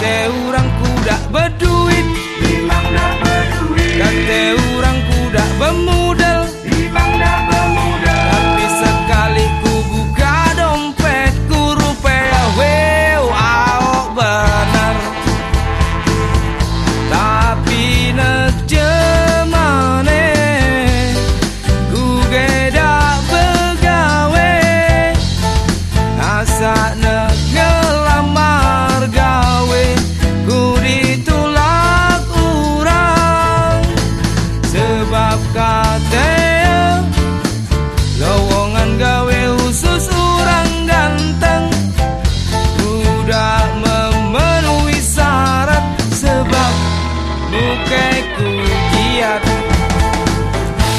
de bukeku jiat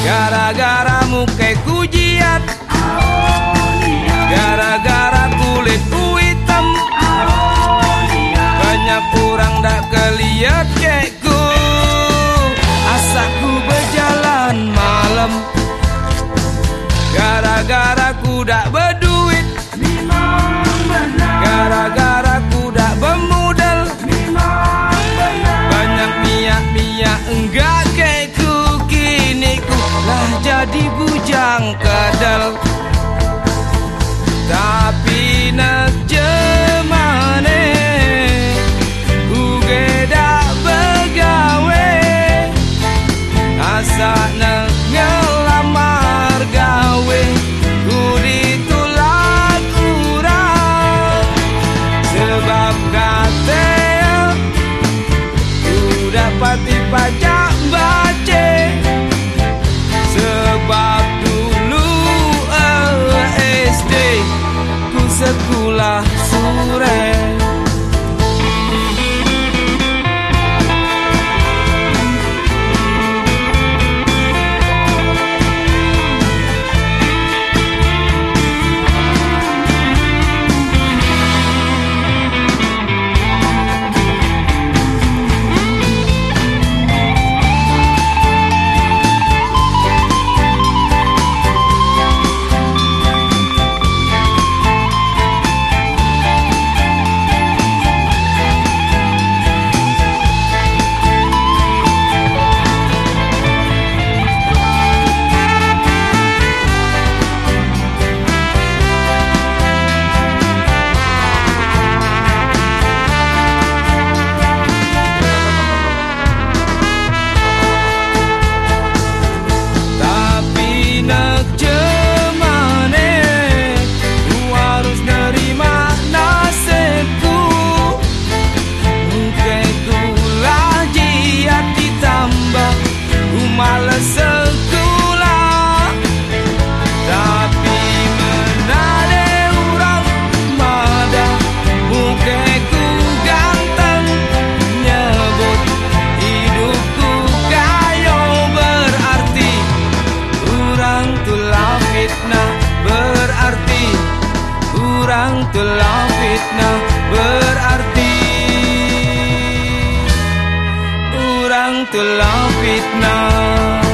gara-gara keku jiat Gara-gara kulitku hitam. Banyak kurang dak keliat keku Asaku berjalan malam. Gara-gara ku dak berdua Yang kadal. Tapi nak jemane uge dak asal asa nak ngelamar gawe ku ditulak urang sebab kata ku dapat dipajak fitnah berarti. Orang telah fitnah.